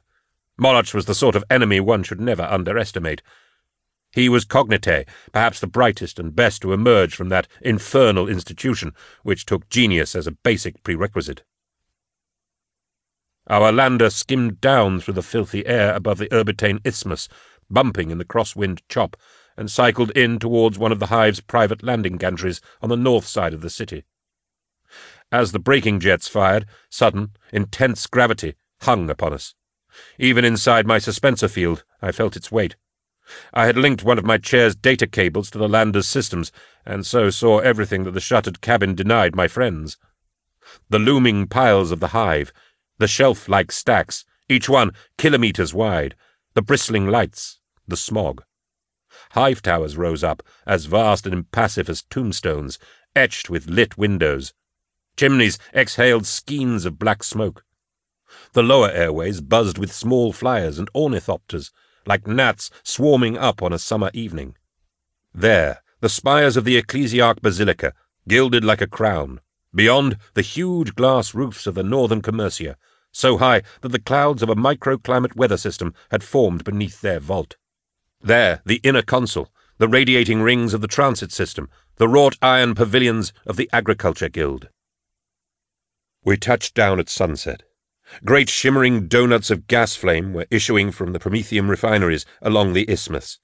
B: Molotch was the sort of enemy one should never underestimate. He was Cognite, perhaps the brightest and best to emerge from that infernal institution which took genius as a basic prerequisite. Our lander skimmed down through the filthy air above the Urbitane Isthmus, bumping in the crosswind chop, and cycled in towards one of the hive's private landing gantries on the north side of the city. As the braking jets fired, sudden, intense gravity hung upon us. Even inside my suspensor field, I felt its weight. I had linked one of my chair's data cables to the lander's systems, and so saw everything that the shuttered cabin denied my friends. The looming piles of the hive, the shelf-like stacks, each one kilometres wide, the bristling lights, the smog. Hive towers rose up, as vast and impassive as tombstones, etched with lit windows. Chimneys exhaled skeins of black smoke. The lower airways buzzed with small flyers and ornithopters, like gnats swarming up on a summer evening. There, the spires of the Ecclesiarch Basilica, gilded like a crown. Beyond, the huge glass roofs of the northern Commercia, so high that the clouds of a microclimate weather system had formed beneath their vault. There, the inner consul, the radiating rings of the transit system, the wrought iron pavilions of the Agriculture Guild. We touched down at sunset. Great shimmering donuts of gas flame were issuing from the Promethium refineries along the isthmus,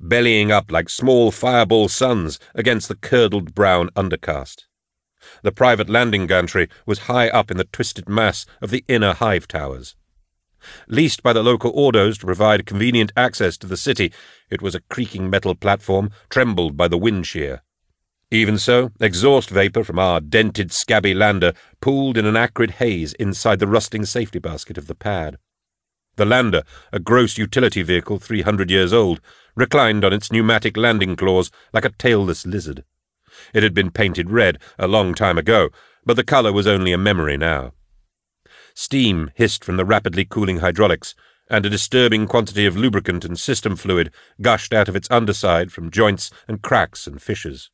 B: bellying up like small fireball suns against the curdled brown undercast. The private landing gantry was high up in the twisted mass of the inner hive towers. Leased by the local Ordos to provide convenient access to the city, it was a creaking metal platform trembled by the wind shear. Even so, exhaust vapour from our dented, scabby lander pooled in an acrid haze inside the rusting safety basket of the pad. The lander, a gross utility vehicle three hundred years old, reclined on its pneumatic landing claws like a tailless lizard. It had been painted red a long time ago, but the colour was only a memory now. Steam hissed from the rapidly cooling hydraulics, and a disturbing quantity of lubricant and system fluid gushed out of its underside from joints and cracks and fissures.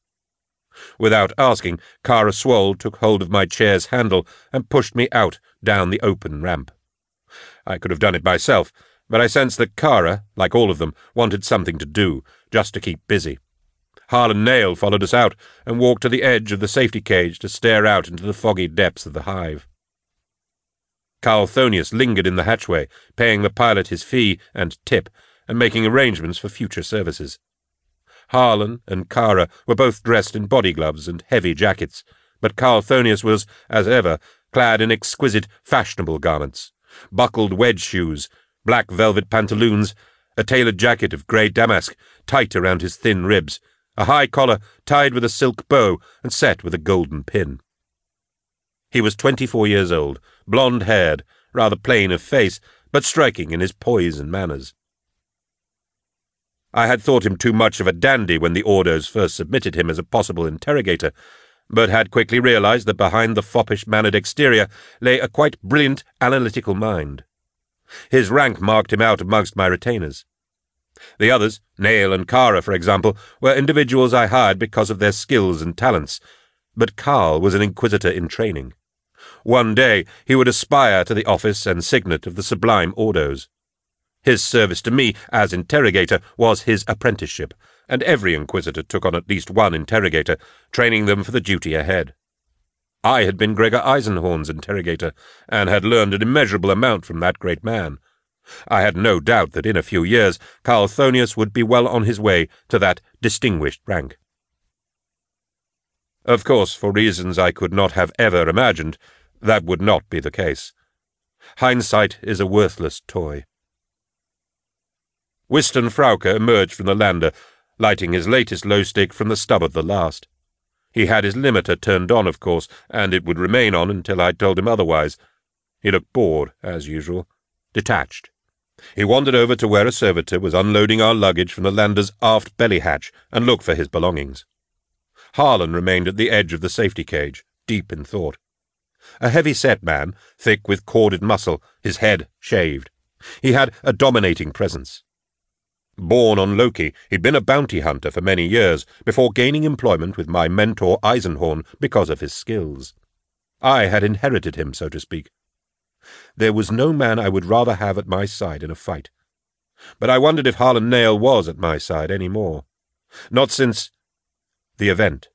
B: Without asking, Kara Swole took hold of my chair's handle and pushed me out down the open ramp. I could have done it myself, but I sensed that Kara, like all of them, wanted something to do, just to keep busy. Harlan Nayl followed us out and walked to the edge of the safety cage to stare out into the foggy depths of the hive. Carl Thonius lingered in the hatchway, paying the pilot his fee and tip, and making arrangements for future services. Harlan and Kara were both dressed in body gloves and heavy jackets, but Carl Thonius was, as ever, clad in exquisite, fashionable garments buckled wedge shoes, black velvet pantaloons, a tailored jacket of grey damask tight around his thin ribs, a high collar tied with a silk bow and set with a golden pin. He was twenty-four years old, blond-haired, rather plain of face, but striking in his poise and manners. I had thought him too much of a dandy when the Ordos first submitted him as a possible interrogator, but had quickly realized that behind the foppish-mannered exterior lay a quite brilliant analytical mind. His rank marked him out amongst my retainers. The others, Nayl and Kara, for example, were individuals I hired because of their skills and talents, but Carl was an inquisitor in training. One day he would aspire to the office and signet of the sublime Ordos. His service to me as interrogator was his apprenticeship, and every inquisitor took on at least one interrogator, training them for the duty ahead. I had been Gregor Eisenhorn's interrogator, and had learned an immeasurable amount from that great man. I had no doubt that in a few years Carl Thonius would be well on his way to that distinguished rank. Of course, for reasons I could not have ever imagined, that would not be the case. Hindsight is a worthless toy. Wystan Frauke emerged from the lander, lighting his latest lho stick from the stub of the last. He had his limiter turned on, of course, and it would remain on until I told him otherwise. He looked bored, as usual, detached. He wandered over to where a servitor was unloading our luggage from the lander's aft belly hatch and looked for his belongings. Harlan remained at the edge of the safety cage, deep in thought. A heavy-set man, thick with corded muscle, his head shaved. He had a dominating presence. Born on Loki, he'd been a bounty hunter for many years before gaining employment with my mentor Eisenhorn because of his skills. I had inherited him, so to speak.
A: There was no man I would rather have at my side in a fight. But I wondered if Harlan Nayl was at my side any more. Not since the event.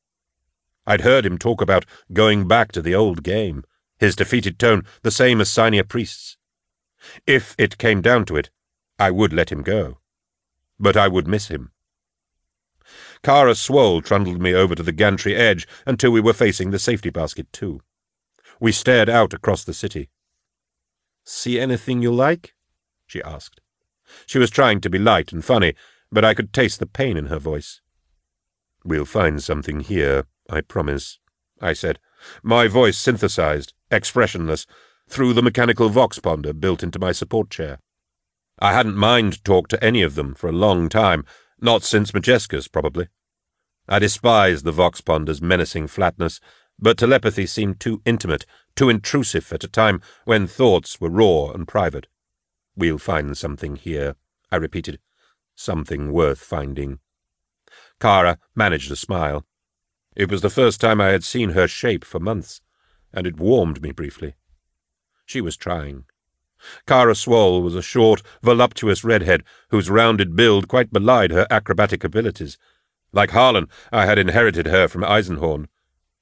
A: I'd heard him talk about going back to the old game, his defeated tone the same as Cynia Priest's. If it came down to it, I would let him go. But I would miss him. Kara Swole trundled me over to the gantry edge until we were facing the safety basket, too. We stared out across the city. See anything you like? she asked. She was trying to be light and funny, but I could taste the pain in her voice. We'll find something here, I promise, I said, my voice synthesized, expressionless, through the mechanical vox ponder built into my support chair. I hadn't mind talked to any of them for a long time, not since Majescus, probably. I despised the vox ponder's menacing flatness, but telepathy seemed too intimate, too intrusive at a time when thoughts were raw and private. We'll find something here, I repeated. Something worth finding. Kara managed a smile. It was the first time I had seen her shape for months, and it warmed me briefly. She was trying. Kara Swole was a short, voluptuous redhead whose rounded build quite belied her acrobatic abilities. Like Harlan, I had inherited her from Eisenhorn.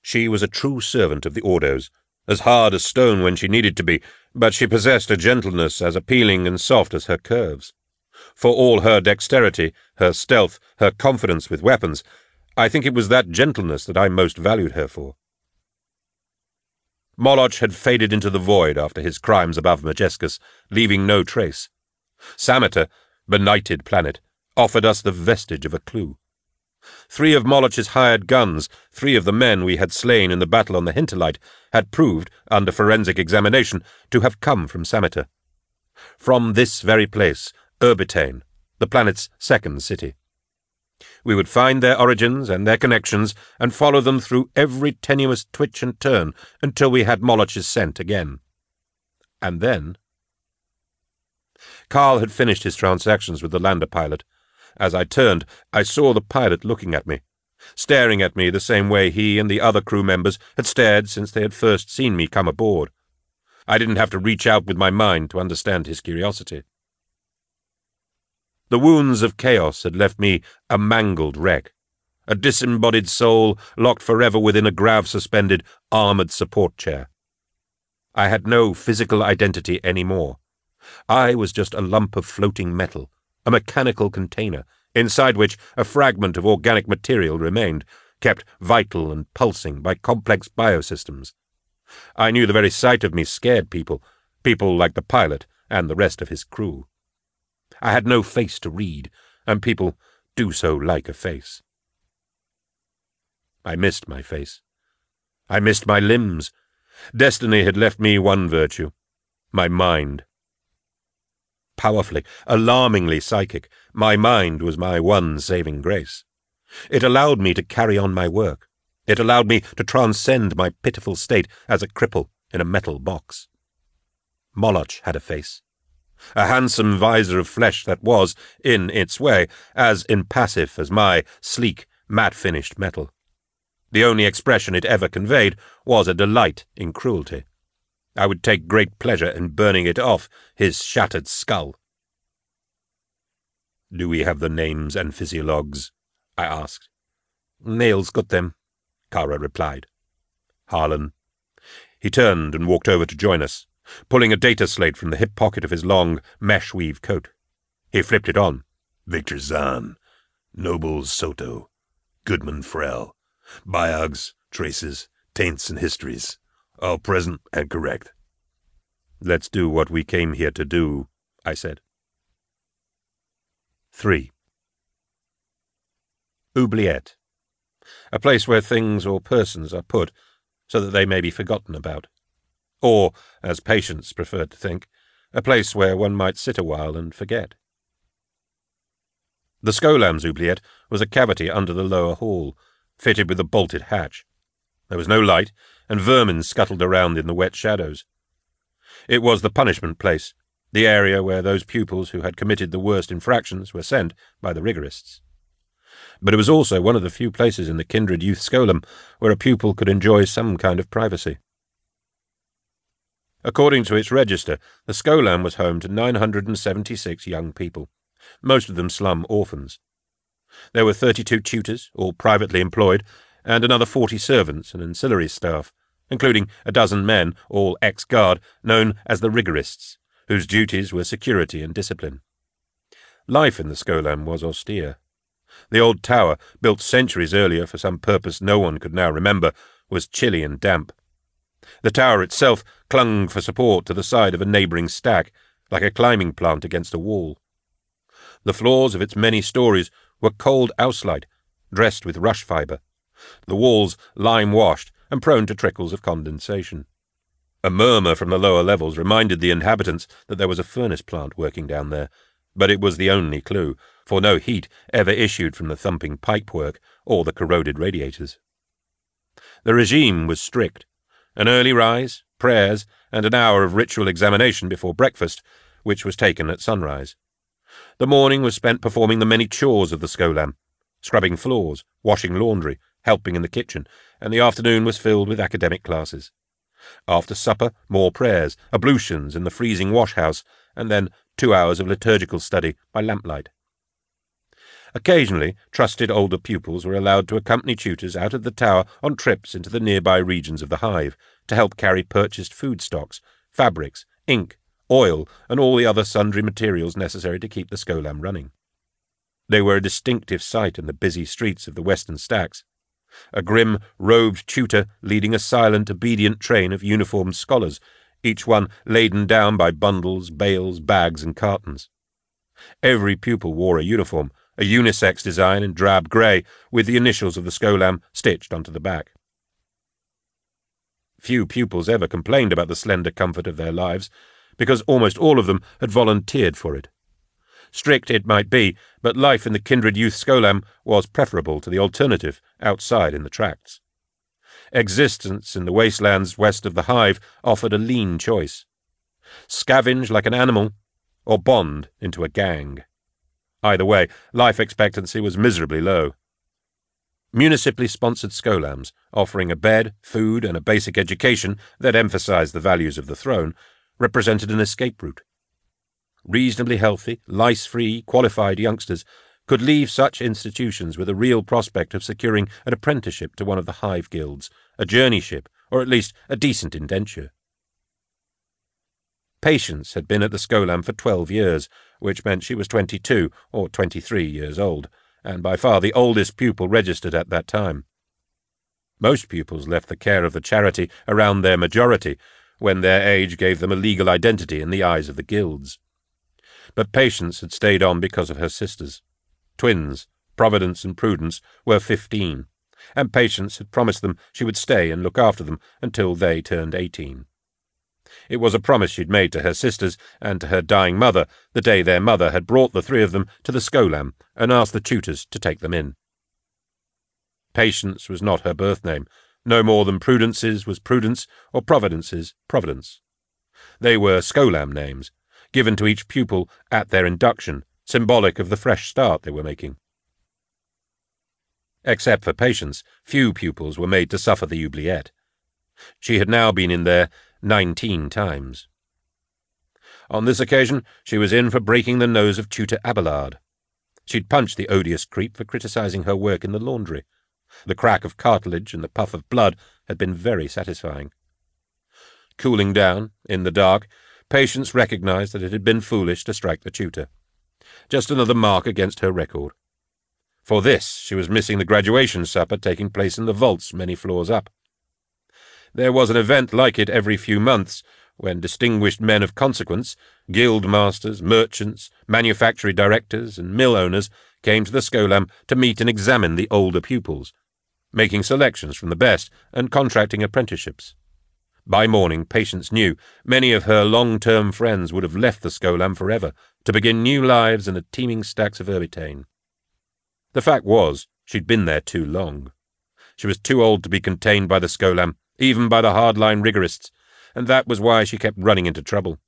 A: She was a true servant of the Ordos, as hard as stone when she needed to be, but she possessed a gentleness as appealing and soft as her curves. For all her dexterity, her stealth, her confidence with weapons, I think it was that gentleness that I most valued her for. Molotch had faded into the void after his crimes above Majescus, leaving no trace. Sameter, benighted planet, offered us the vestige of a clue. Three of Molotch's hired guns, three of the men we had slain in the battle on the Hinterlight, had proved, under forensic examination, to have come from Sameter. From this very place, Urbitane, the planet's second city. We would find their origins and their connections and follow them through every tenuous twitch and turn until we had Molotch's scent again. And then... Carl had finished his transactions with the lander pilot. As I turned, I saw the pilot looking at me, staring at me the same way he and the other crew members had stared since they had first seen me come aboard. I didn't have to reach out with my mind to understand his curiosity. The wounds of chaos had left me a mangled wreck, a disembodied soul locked forever within a grav-suspended, armoured support chair. I had no physical identity any more. I was just a lump of floating metal, a mechanical container, inside which a fragment of organic material remained, kept vital and pulsing by complex biosystems. I knew the very sight of me scared people, people like the pilot and the rest of his crew. I had no face to read, and people do so like a face. I missed my face. I missed my limbs. Destiny had left me one virtue, my mind. Powerfully, alarmingly psychic, my mind was my one saving grace. It allowed me to carry on my work. It allowed me to transcend my pitiful state as a cripple in a metal box. Molotch had a face a handsome visor of flesh that was, in its way, as impassive as my sleek, matte-finished metal. The only expression it ever conveyed was a delight in cruelty. I would take great pleasure in burning it off his shattered skull. Do we have the names and physiologs? I asked. Nayl's got them, Kara replied. Harlan. He turned and walked over to join us pulling a data slate from the hip pocket of his long, mesh-weave coat. He flipped it on.
C: Victor Zahn, Nobles Soto, Goodman Frel, biogs, traces, taints, and histories. All present and correct.
A: Let's do what we came here to do, I said. 3. Oubliette. A place where things or persons are put so that they may be forgotten about or, as Patience preferred to think, a place where one might sit a while and forget. The Skolam's oubliette was a cavity under the lower hall, fitted with a bolted hatch. There was no light, and vermin scuttled around in the wet shadows. It was the punishment place, the area where those pupils who had committed the worst infractions were sent by the rigorists. But it was also one of the few places in the Kindred Youth Skolam where a pupil could enjoy some kind of privacy. According to its register, the Skolam was home to 976 young people, most of them slum orphans. There were 32 tutors, all privately employed, and another 40 servants and ancillary staff, including a dozen men, all ex-guard, known as the rigorists, whose duties were security and discipline. Life in the Skolam was austere. The old tower, built centuries earlier for some purpose no one could now remember, was chilly and damp. The tower itself clung for support to the side of a neighbouring stack, like a climbing plant against a wall. The floors of its many stories were cold auslite, dressed with rush fibre, the walls lime-washed and prone to trickles of condensation. A murmur from the lower levels reminded the inhabitants that there was a furnace plant working down there, but it was the only clue, for no heat ever issued from the thumping pipework or the corroded radiators. The regime was strict. An early rise, prayers, and an hour of ritual examination before breakfast, which was taken at sunrise. The morning was spent performing the many chores of the skolam, scrubbing floors, washing laundry, helping in the kitchen, and the afternoon was filled with academic classes. After supper, more prayers, ablutions in the freezing wash-house, and then two hours of liturgical study by lamplight. Occasionally, trusted older pupils were allowed to accompany tutors out of the tower on trips into the nearby regions of the hive to help carry purchased food stocks, fabrics, ink, oil, and all the other sundry materials necessary to keep the skolam running. They were a distinctive sight in the busy streets of the western stacks. A grim, robed tutor leading a silent, obedient train of uniformed scholars, each one laden down by bundles, bales, bags, and cartons. Every pupil wore a uniform, a unisex design in drab grey, with the initials of the skolam stitched onto the back. Few pupils ever complained about the slender comfort of their lives, because almost all of them had volunteered for it. Strict it might be, but life in the Kindred Youth Skolam was preferable to the alternative outside in the tracts. Existence in the wastelands west of the hive offered a lean choice. Scavenge like an animal, or bond into a gang. Either way, life expectancy was miserably low. Municipally sponsored skolams, offering a bed, food, and a basic education that emphasized the values of the throne, represented an escape route. Reasonably healthy, lice-free, qualified youngsters could leave such institutions with a real prospect of securing an apprenticeship to one of the hive guilds, a journeyship, or at least a decent indenture. Patience had been at the Skolam for twelve years, which meant she was twenty-two or twenty-three years old, and by far the oldest pupil registered at that time. Most pupils left the care of the charity around their majority, when their age gave them a legal identity in the eyes of the guilds. But Patience had stayed on because of her sisters. Twins, Providence and Prudence, were fifteen, and Patience had promised them she would stay and look after them until they turned eighteen. It was a promise she'd made to her sisters and to her dying mother the day their mother had brought the three of them to the Skolam and asked the tutors to take them in. Patience was not her birth name, no more than Prudence's was Prudence or Providence's Providence. They were Skolam names, given to each pupil at their induction, symbolic of the fresh start they were making. Except for Patience, few pupils were made to suffer the oubliette. She had now been in there nineteen times. On this occasion, she was in for breaking the nose of tutor Abelard. She'd punched the odious creep for criticizing her work in the laundry. The crack of cartilage and the puff of blood had been very satisfying. Cooling down, in the dark, Patience recognized that it had been foolish to strike the tutor. Just another mark against her record. For this, she was missing the graduation supper taking place in the vaults many floors up. There was an event like it every few months, when distinguished men of consequence, guild masters, merchants, manufactory directors, and mill owners came to the Skolam to meet and examine the older pupils, making selections from the best and contracting apprenticeships. By morning, Patience knew many of her long-term friends would have left the Skolam forever to begin new lives in the teeming stacks of Urbitane. The fact was, she'd been there too long. She was too old to be contained by the Skolam, even by the hardline rigorists, and that was why she kept running into trouble.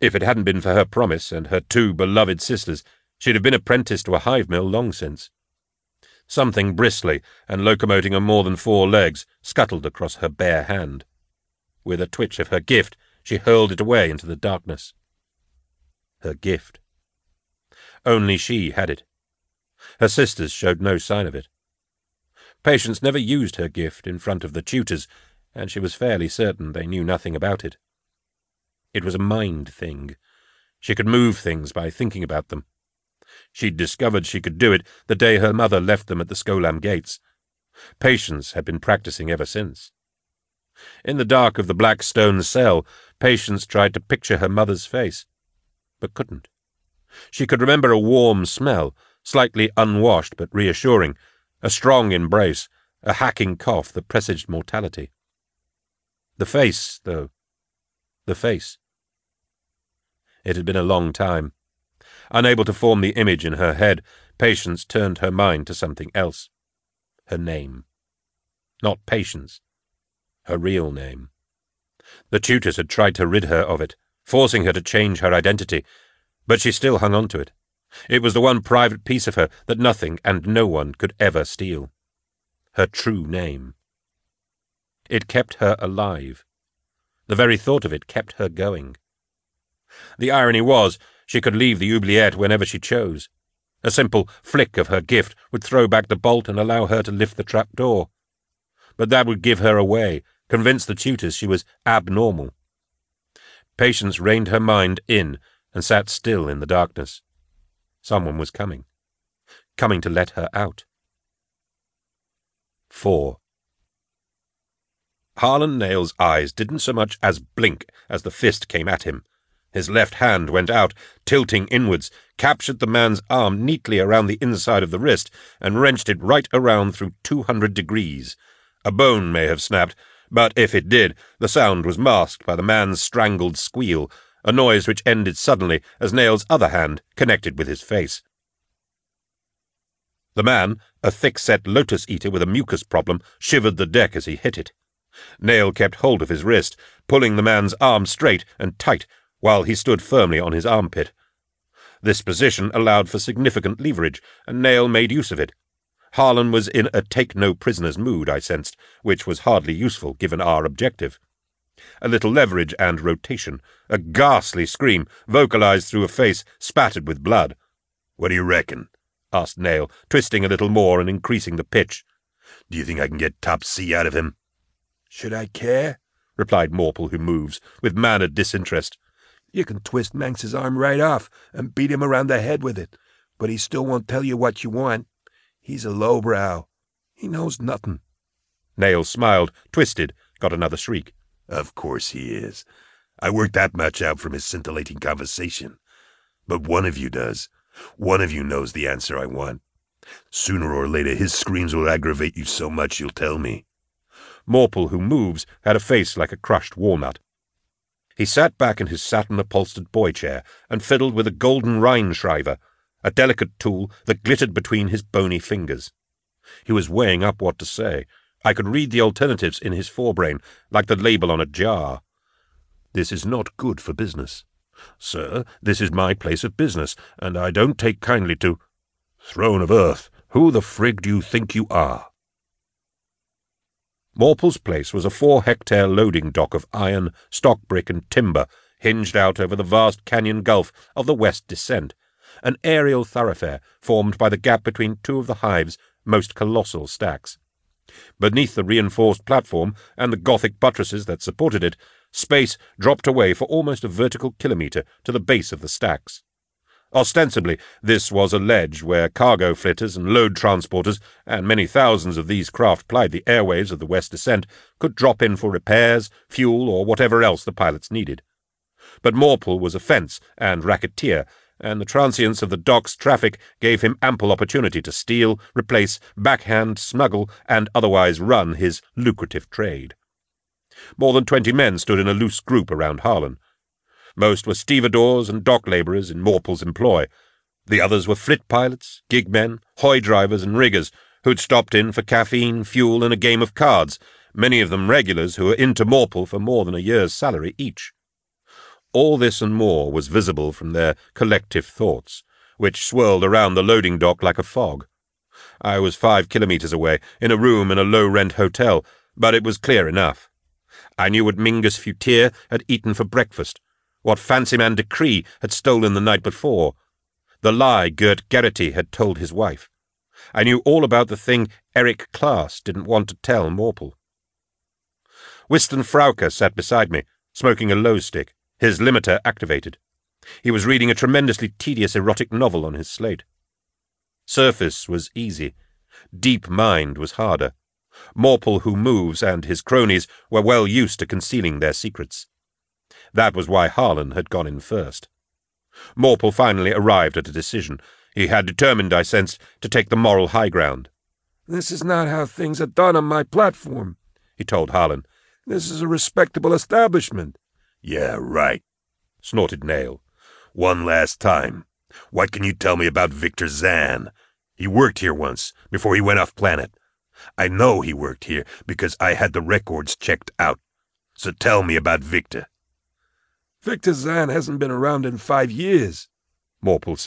A: If it hadn't been for her promise and her two beloved sisters, she'd have been apprenticed to a hive mill long since. Something bristly and locomoting on more than four legs scuttled across her bare hand. With a twitch of her gift,
B: She hurled it away into the darkness. Her gift. Only she had it. Her sisters showed no sign of it. Patience never used her gift in front of the tutors, and she was fairly certain they knew nothing about it. It was a mind thing. She could move things by thinking about them. She'd discovered she could do it the day her mother left them at the Skolam gates. Patience had been practicing ever since. In the dark of the black stone cell, Patience tried to picture her mother's face, but couldn't. She could remember a warm smell, slightly unwashed but reassuring, a strong embrace, a hacking cough that presaged mortality. The face, though. The face. It had been a long time. Unable to form the image in her head, Patience turned her mind to something else. Her name. Not Patience. Her real name. The tutors had tried to rid her of it, forcing her to change her identity, but she still hung on to it. It was the one private piece of her that nothing and no one could ever steal. Her true name. It kept her alive. The very thought of it kept her going. The irony was, she could leave the oubliette whenever she chose. A simple flick of her gift would throw back the bolt and allow her to lift the trap door. But that would give her away, convince the tutors she was abnormal. Patience reined her mind in and sat still in the darkness. Someone was coming. Coming to let her out. 4. Harlan Nayl's eyes didn't so much as blink as the fist came at him. His left hand went out, tilting inwards, captured the man's arm neatly around the inside of the wrist, and wrenched it right around through two hundred degrees. A bone may have snapped, but if it did, the sound was masked by the man's strangled squeal, a noise which ended suddenly as Nayl's other hand connected with his face. The man, a thick-set lotus eater with a mucus problem, shivered the deck as he hit it. Nayl kept hold of his wrist, pulling the man's arm straight and tight while he stood firmly on his armpit. This position allowed for significant leverage, and Nayl made use of it. Harlan was in a take-no-prisoners mood, I sensed, which was hardly useful given our objective. A little leverage and rotation, a ghastly scream, vocalized through a face spattered with blood.
A: What do you reckon?
B: asked Nayl, twisting a little more and increasing the pitch.
A: Do you think I can get top C out of him?
C: Should I care? replied Morphle, who moves, with mannered disinterest. You can twist Manx's arm right off and beat him around the head with it, but he still won't tell you what you want. He's a lowbrow. He knows nothing.
B: Nayl smiled, twisted, got another shriek.
A: Of course he is. I worked that much out from his scintillating conversation. But one of you does. One of you knows the answer I want. Sooner or later, his screams will aggravate you so much you'll tell me.
B: Morphle, who moves, had a face like a crushed walnut. He sat back in his satin-upholstered boy chair and fiddled with a golden Rheinschreiber, a delicate tool that glittered between his bony fingers. He was weighing up what to say. I could read the alternatives in his forebrain, like the label on a jar. This is not good for business. Sir, this is my place of business, and I don't take kindly to... Throne of Earth, who the frig do you think you are? Morple's place was a four-hectare loading dock of iron, stock brick, and timber, hinged out over the vast canyon gulf of the West Descent, an aerial thoroughfare formed by the gap between two of the hive's most colossal stacks. Beneath the reinforced platform and the Gothic buttresses that supported it, space dropped away for almost a vertical kilometre to the base of the stacks. Ostensibly, this was a ledge where cargo flitters and load transporters, and many thousands of these craft plied the airways of the West Descent, could drop in for repairs, fuel, or whatever else the pilots needed. But Morphle was a fence and racketeer, and the transience of the dock's traffic gave him ample opportunity to steal, replace, backhand, smuggle, and otherwise run his lucrative trade. More than twenty men stood in a loose group around Harlan. Most were stevedores and dock labourers in Morple's employ. The others were flit pilots, gig men, hoy drivers, and riggers who'd stopped in for caffeine, fuel, and a game of cards, many of them regulars who were into Morple for more than a year's salary each. All this and more was visible from their collective thoughts, which swirled around the loading dock like a fog. I was five kilometres away, in a room in a low-rent hotel, but it was clear enough.
A: I knew what Mingus Futier had eaten for breakfast, what Fancyman Decree had stolen the night before, the lie Gert Geraghty had told his wife. I knew all about the thing Eric Klaas didn't want to tell Morpel. Wystan Frauke sat beside me, smoking a lho stick, his limiter activated. He was reading a tremendously tedious erotic novel on his slate. Surface was easy. Deep mind was harder. Morpel who moves and his cronies were well used to concealing their secrets. That was why Harlon had gone in first. Morpel finally arrived at a decision. He had determined, I sensed, to take the moral high ground.
C: This is not how things are done on my platform, he told Harlon. This is a respectable establishment.
B: Yeah, right, snorted Nayl. One last time. What can you tell me about Victor Zan? He worked here once, before he went off planet. I know he worked here because I had the records checked out. So tell me about Victor.
C: Victor Zan hasn't been around in five years, Morpel said.